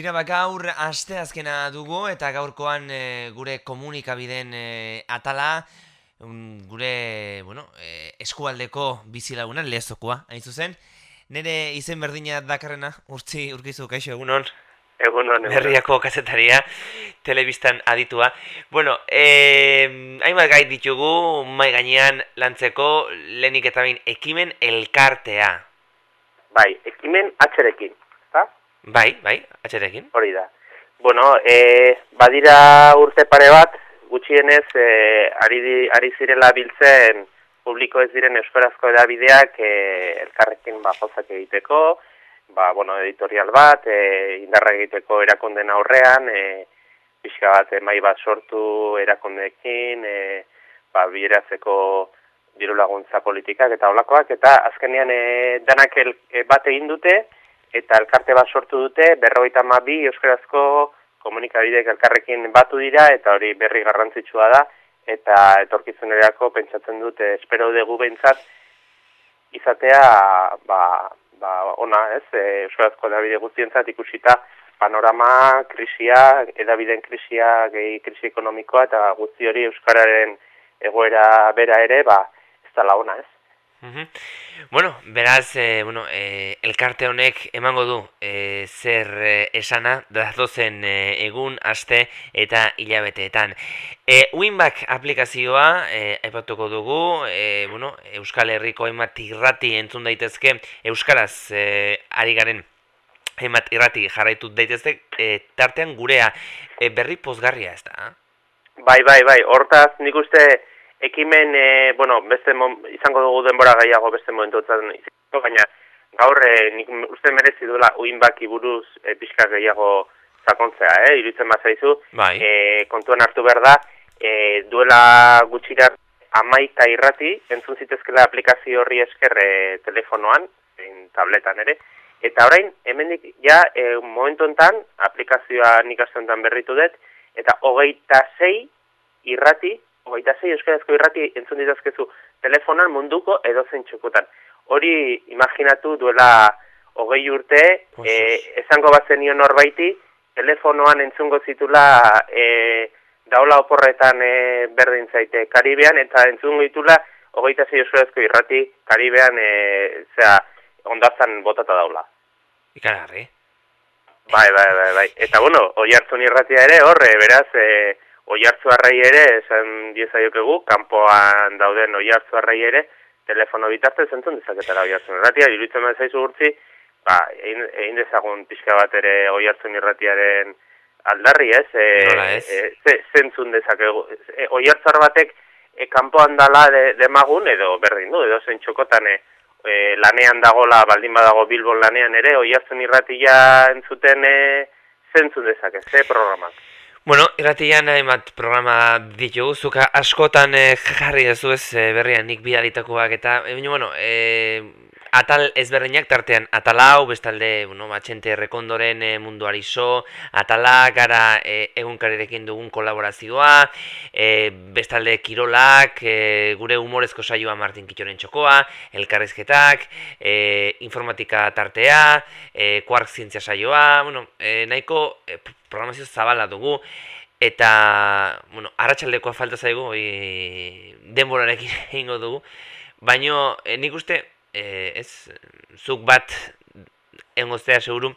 Tira, ba, gaur aste azkena dugu eta gaurkoan e, gure komunikabideen e, atala, un, gure bueno, e, eskualdeko bizilagunan lehezokoa, hain zuzen. Nere izen berdina dakarrena, urtzi urkizu, kaixo, egunon? Egunon, egunon. Berriako kasetaria, telebistan aditua. Bueno, eh, hainbat gai ditugu, mai gainean lantzeko, lehenik eta bain, ekimen elkartea. Bai, ekimen atxerekin? Bai, bai, atxerekin. Hori da. Bueno, e, badira urte pare bat, gutxienez, e, ari, di, ari zirela biltzen publiko ez diren euskarazko edabideak e, elkarrekin ba, egiteko, ba, bueno, editorial bat, e, indarra egiteko erakonden aurrean, e, pixka bat mai bat sortu erakondeekin, e, ba, bieratzeko diru laguntza politikak eta olakoak, eta azkenean e, danak el, e, bat egin dute, eta elkarte bat sortu dute, berroita ma bi euskarazko komunikabidek elkarrekin batu dira, eta hori berri garrantzitsua da, eta etorkizunerako pentsatzen dute, espero dugu behintzat, izatea, ba, ba, ona, ez, e, euskarazko edabide guztientzat ikusita panorama, krisia, edabideen krisia, gehi krisi ekonomikoa eta guzti hori euskararen egoera bera ere, ba, ez da ona, ez. Bueno, beraz, e, bueno, e, elkarte honek emango du e, zer e, esana datozen e, egun, aste eta hilabeteetan. E, Winback aplikazioa e, aipatuko dugu, e, bueno, Euskal Herriko hainbat irrati entzun daitezke, Euskaraz e, ari garen hainbat irrati jarraitu daitezke, e, tartean gurea e, berri pozgarria ez da? Bai, bai, bai, hortaz nik uste ekimen, e, bueno, beste izango dugu denbora gaiago beste momentuetan izango, baina gaur e, nik uste merezi duela uinbaki buruz e, pixka gehiago sakontzea, eh? iruditzen bat zaizu, bai. e, kontuan hartu behar da, e, duela gutxira amaika irrati, entzun zitezkela aplikazio horri esker e, telefonoan, in, tabletan ere, eta orain, hemendik ja, e, momentu enten, aplikazioa nik berritu dut, eta hogeita zei irrati hogeita zei euskarazko irrati entzun ditazkezu telefonan munduko edozen txokotan. Hori imaginatu duela hogei urte, e, esango bat zenio norbaiti, telefonoan entzungo zitula e, daula oporretan e, berdin zaite Karibean, eta entzungo ditula hogeita zei euskarazko irrati Karibean e, zera, ondazan botata daula. Ikaragarri. Bai, bai, bai, bai. Eta bueno, oi hartzun irratia ere, horre, beraz, e, oiartzu arrai ere, esan diezaiokegu, kanpoan dauden oiartzu arrai ere, telefono bitartez entzun dezaketara oiartzun irratia, iruditzen behar zaizu urtzi, ba, egin dezagun pixka bat ere oiartzun irratiaren aldarri, ez? E, ez? E, zentzun dezakegu. E, oiartzar batek e, kanpoan dala de, demagun, edo berdin du, edo zen txokotan e, e, lanean dagola, baldin badago Bilbon lanean ere, oiartzun irratia entzuten e, zentzun dezake, ze programak? Bueno, irratian hainbat programa ditugu, zuka askotan eh, jarri ez ez eh, berrian nik bidalitakoak eta, e, bueno, e, atal ezberdinak tartean atalau, bestalde, bueno, matxente errekondoren e, munduari so, atala, gara e, egunkarirekin dugun kolaborazioa, e, bestalde kirolak, e, gure humorezko saioa Martin Kitoren txokoa, elkarrezketak, e, informatika tartea, e, kuark zientzia saioa, bueno, e, nahiko e, programazio zabala dugu, eta, bueno, arratsaldekoa falta zaigu, e, denborarekin egingo dugu, baino, e, nik uste, e, ez, zuk bat engoztea seguru,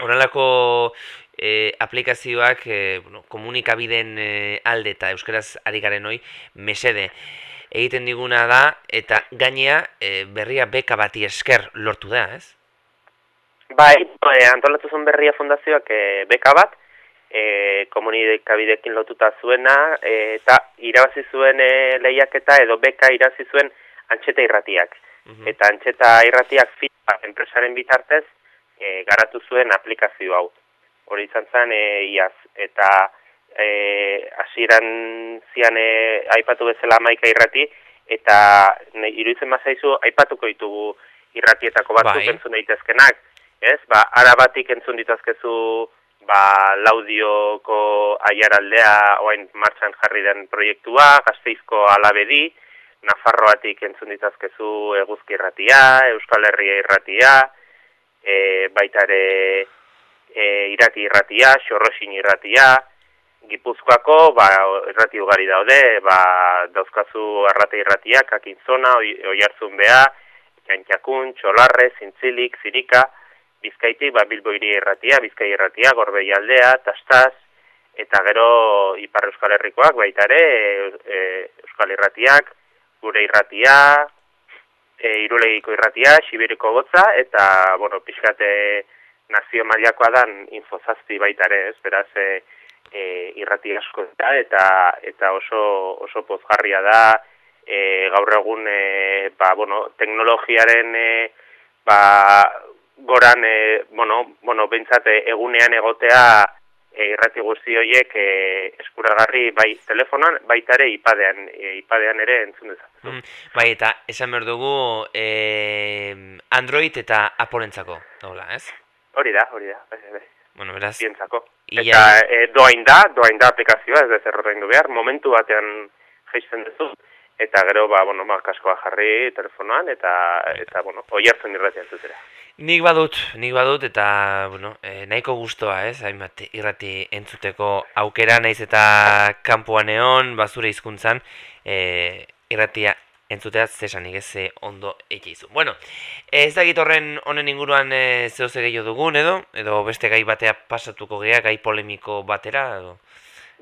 horrelako e, aplikazioak e, bueno, komunikabiden e, alde eta euskaraz ari garen hoi mesede. Egiten diguna da eta gainea e, berria beka bati esker lortu da, ez? Bai, e, antolatu zuen berria fundazioak e, beka bat, e, komunikabidekin lotuta zuena, e, eta irabazi zuen e, lehiaketa edo beka irabazi zuen antxeta irratiak. -hmm. Eta antxeta irratiak fita enpresaren bitartez e, garatu zuen aplikazio hau. Hori izan zen, e, iaz. Eta e, asiran zian e, aipatu bezala maika irrati, eta ne, iruditzen mazaizu aipatuko ditugu irratietako batzuk bai. entzun daitezkenak. Ez? Ba, arabatik entzun ditazkezu ba, laudioko aiaraldea oain martxan jarri den proiektua, gazteizko alabedi, Nafarroatik entzun ditazkezu eguzki irratia, Euskal Herria irratia, e, baita ere e, irati irratia, xorrosin irratia, Gipuzkoako ba, irrati ugari daude, ba, dauzkazu arrate irratiak, akintzona, oi hartzun beha, jantxakun, txolarre, zintzilik, zirika, bizkaitik, ba, bilbo irratia, bizkai irratia, gorbei aldea, tastaz, eta gero ipar euskal herrikoak, baita ere, e, euskal irratiak, gure irratia, e, irulegiko irratia, sibiriko gotza, eta, bueno, pixkate nazio mailakoa dan infozazti baita ere, ez, beraz, e, e, irrati asko eta eta eta oso oso pozgarria da e, gaur egun e, ba, bueno, teknologiaren e, ba, goran e, bueno, bueno, bentsate egunean egotea e, irrati guzti horiek e, eskuragarri bai telefonan baita ere ipadean e, ipadean ere entzun dezakegu. Mm, bai eta esan behar dugu e, Android eta Applerentzako, hola, ez? Hori da, hori da. Bai, bai. Bueno, beraz. Bientzako. Eta e, doain da, doain da aplikazioa, ez da zer behar, momentu batean geizten duzu, eta gero, ba, bueno, ba, kaskoa jarri telefonoan, eta, eta bueno, oi hartzen irratian zutera. Nik badut, nik badut, eta, bueno, e, nahiko gustoa, ez, hainbat irrati entzuteko aukera, naiz eta kanpoan egon, bazure hizkuntzan e, irratia entzutea zesanik ez ondo eikizu. Bueno, ez da horren honen inguruan e, zehose gehiago dugun edo, edo beste gai batea pasatuko gea, gai polemiko batera edo?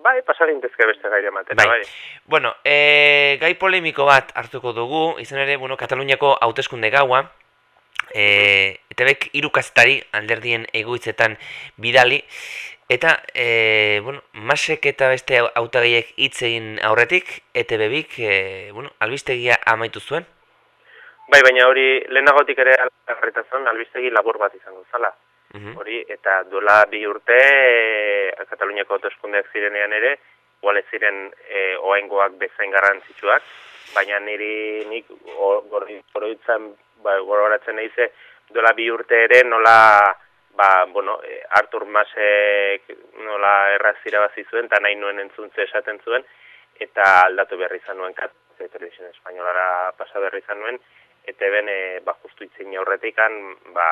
Bai, pasarin dezke beste gai batera, bai. bai. Bueno, e, gai polemiko bat hartuko dugu, izan ere, bueno, Kataluniako hauteskunde gaua, e, eta bek irukazetari alderdien egoitzetan bidali, Eta, e, bueno, masek eta beste autagaiek hitz egin aurretik, ETB bik, e, bueno, albistegia amaitu zuen? Bai, baina hori lehenagotik ere algarretazun albistegi labur bat izango zala. Mhm. Hori, eta duela bi urte, e, Kataluniako autoskundeak zirenean ere, guale ziren e, oaingoak bezain garrantzitsuak, baina niri nik goroitzen, ba, gororatzen nahize, duela bi urte ere nola ba, bueno, e, Artur Masek nola errazira bazi zuen, eta nahi nuen entzuntze esaten zuen, eta aldatu behar izan nuen kat, televisión espainolara pasa behar izan nuen, eta ben, e, ba, justu itzin aurretik ba,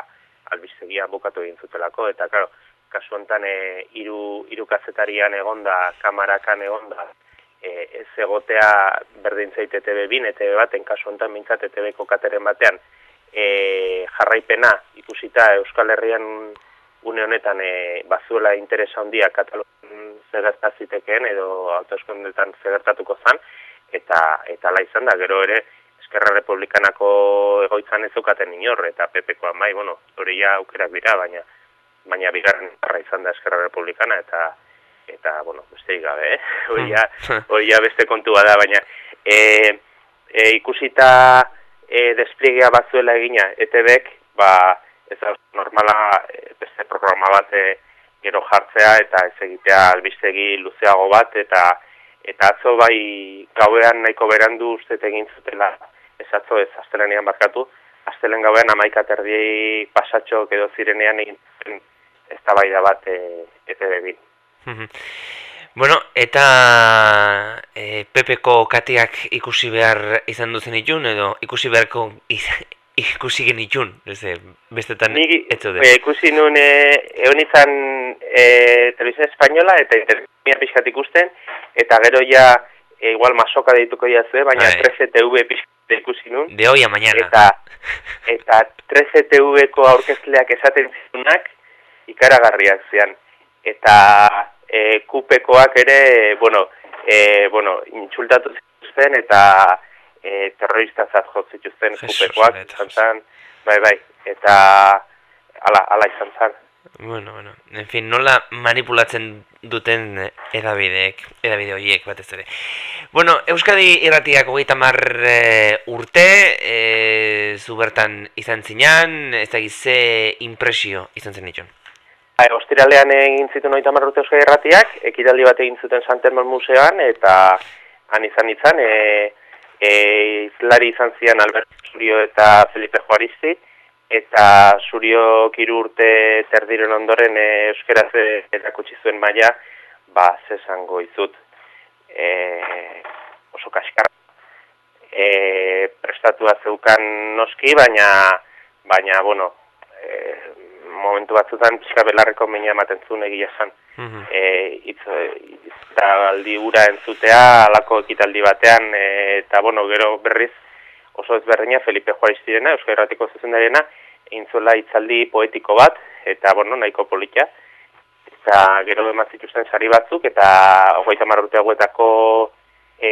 albistegia bukatu egin zutelako, eta, karo, kasu honetan, e, iru, iru kazetarian egonda, kamarakan egonda, e, ez egotea berdin zait ETV bin, ETV baten, kasu honetan, mintzat ETV-ko kateren batean, e, jarraipena ikusita Euskal Herrian une honetan e, bazuela interesa handia Katalun zegertazitekeen edo autoeskondetan zegertatuko zan, eta eta la izan da, gero ere Eskerra Republikanako egoitzan ez zukaten inor, eta PPkoa bai, bueno, hori ja aukerak dira, baina baina bigarren arra izan da Eskerra Republikana, eta eta, bueno, beste gabe, eh? hori ja, hmm. beste kontua da, baina e, e, ikusita e, despliegea batzuela egina ETBek, ba, ez da normala e, beste programa bat e, gero jartzea eta ez egitea albistegi luzeago bat eta eta atzo bai gauean nahiko berandu uste egin zutela ez atzo ez astelenean barkatu astelen gauean amaika terdi pasatxo edo zirenean egin ez da bai da bat e, ETB Bueno, eta e, Pepeko katiak ikusi behar izan duzen itun, edo ikusi beharko ikusi genitun, bestetan ez E, ikusi nun, e, egon izan e, televizio espainola, eta intermia pixkat ikusten, eta gero ja, e, igual masoka deituko jazue, baina 13TV pixkat ikusi nun. De hoy a mañana. Eta, eta 13TV-ko aurkezleak esaten zinunak, ikaragarriak zean. Eta e, kupekoak ere, bueno, e, bueno, intxultatu zituzten eta e, terrorista zat zituzten kupekoak, izan bai, bai, eta ala, ala izan zan. Bueno, bueno, en fin, nola manipulatzen duten edabideek, edabide horiek batez ere. Bueno, Euskadi irratiak hogeita mar e, urte, e, zu bertan izan zinan, ez da gize impresio izan zen ditun. Bai, ostiralean egin zituen oita marrute euskal erratiak, ekitaldi bat egin zuten Santermal Museoan, eta han izan izan, e, e, izlari izan zian Albert Zurio eta Felipe Juaristi, eta Zurio kiru urte terdiren ondoren e, euskeraz erakutsi zuen maila, ba, zesango izut, e, oso kaskarra. E, prestatua zeukan noski, baina, baina, bueno, e, momentu batzutan pixka belarreko meina ematen zuen egia esan. Mhm. E, itz, eta aldi ura entzutea, alako ekitaldi batean, e, eta bueno, gero berriz, oso ezberdina Felipe Juariz direna, Euskal Herratiko zuzendariena, intzola itzaldi poetiko bat, eta bueno, nahiko politia. Eta gero eman zituzten sari batzuk, eta hogeita marrute hauetako e,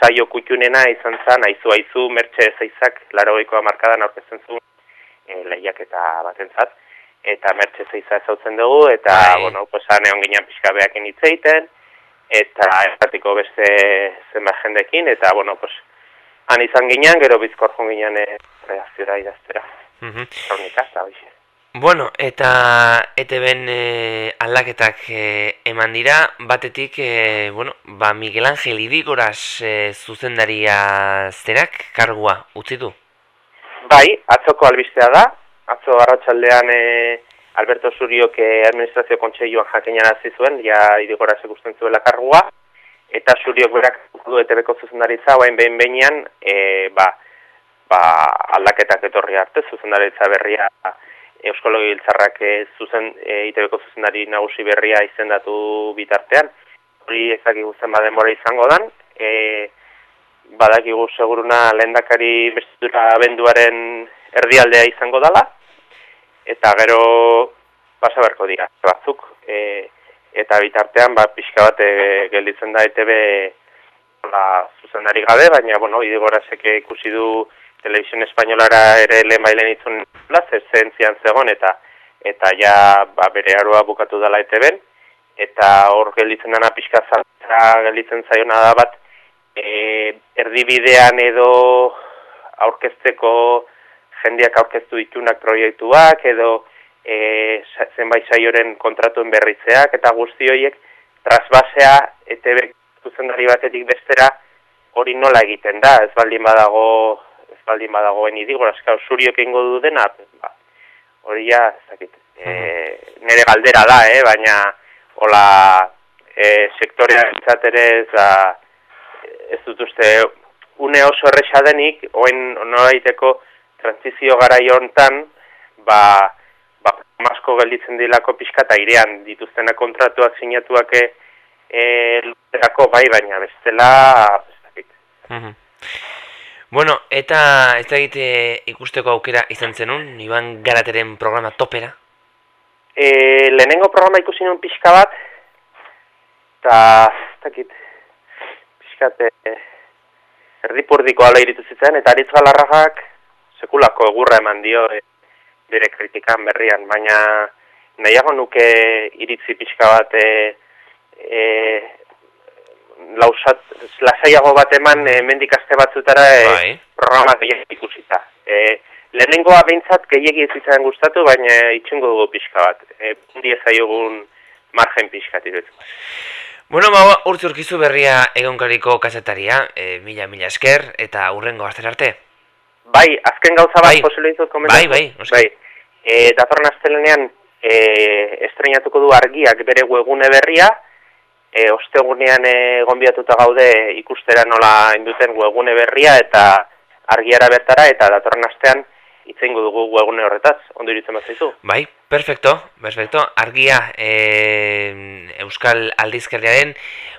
saio kutxunena izan zen, aizu aizu, mertxe zeizak, laro goikoa markadan aurkezten zuen, e, lehiak eta batentzat eta mertxe zeiza ezautzen dugu, eta, Bai. bueno, pues, han egon ginen pixka behakin hitzeiten, eta erratiko beste zenbat jendekin, eta, bueno, pues, han izan ginen, gero bizkor joan ginen e, reakziora idaztera, Mhm. kronika, eta hoxe. Bueno, eta ETB-en e, aldaketak e, eman dira, batetik, e, bueno, ba Miguel Angel Idigoras e, zuzendaria zerak kargua utzi du. Bai, atzoko albistea da, atzo arratsaldean e, Alberto Zuriok e, administrazio kontseiluan jakinan hasi zuen, ja idigora ikusten zuela kargua, eta Zuriok berak du ETB-ko zuzendaritza, bain behin behinean, e, ba, ba, aldaketak etorri arte, zuzendaritza berria Euskal Giltzarrak e, zuzen, e, zuzendari nagusi berria izendatu bitartean, hori ezakigu zenba denbora izango dan, e, badakigu seguruna lehendakari bestidura abenduaren erdialdea izango dala, eta gero pasa beharko dira. Batzuk, e, eta bitartean ba, pixka bat e, gelditzen da ETB ba, zuzendari gabe, baina bueno, idigorasek ikusi du Televisión Espainolara ere lehen bailen itzun plaz, zen zian zegoen, eta eta ja ba, bere aroa bukatu dela ETB-en, eta hor gelditzen dana pixka zaltza gelditzen zaiona da bat, e, erdibidean edo aurkezteko jendeak aurkeztu ditunak proiektuak edo e, zenbait saioren kontratuen berritzeak eta guzti horiek trasbasea ETB zuzendari batetik bestera hori nola egiten da, ez baldin badago ez baldin badagoen idigor, askar zuriok egingo du dena, ba, hori ja, ez dakit, e, nire galdera da, eh, baina hola e, sektorea ere ez da, ez dut uste une oso erresa denik, oen noraiteko transizio garai hontan, ba, masko gelditzen dilako pixka eta irean dituztena kontratuak sinatuak e, e, luzerako bai, baina bestela, ez dakit. Mhm. Bueno, eta ez da egite ikusteko aukera izan zenun, Iban Garateren programa topera. E, lehenengo programa ikusi nuen pixka bat, eta ez dakit, pixkat e, erdipurdiko ala iritu zitzen, eta aritz galarragak sekulako egurra eman dio e, bere kritikan berrian, baina nahiago nuke iritzi pixka bat e, e, lausat, lasaiago bat eman e, mendik aste batzutara e, Bai. programa gehiagik ikusita. E, lehenengoa behintzat gehiagi ez izan gustatu, baina itxungo dugu pixka bat. E, bundi ezaiogun margen pixka iruditzen. Bueno, ba, urtzi urkizu berria egonkariko kazetaria, e, mila mila esker, eta urrengo astera arte. Bai, azken gauza bat Bai. posible ditut komentatu. Bai, bai, noski. bai. E, datorren astelenean e, estrenatuko du argiak bere webgune berria, e, ostegunean e, gonbiatuta gaude ikustera nola induten webgune berria eta argiara bertara eta datorren astean itzengo dugu webgune horretaz, ondo iruditzen bat zaizu. Bai, perfecto, perfecto. Argia e, Euskal Aldizkariaren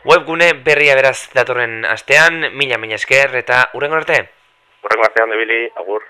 webgune berria beraz datorren astean, mila mila esker, eta urrengo arte. Horrengo artean debili, agur.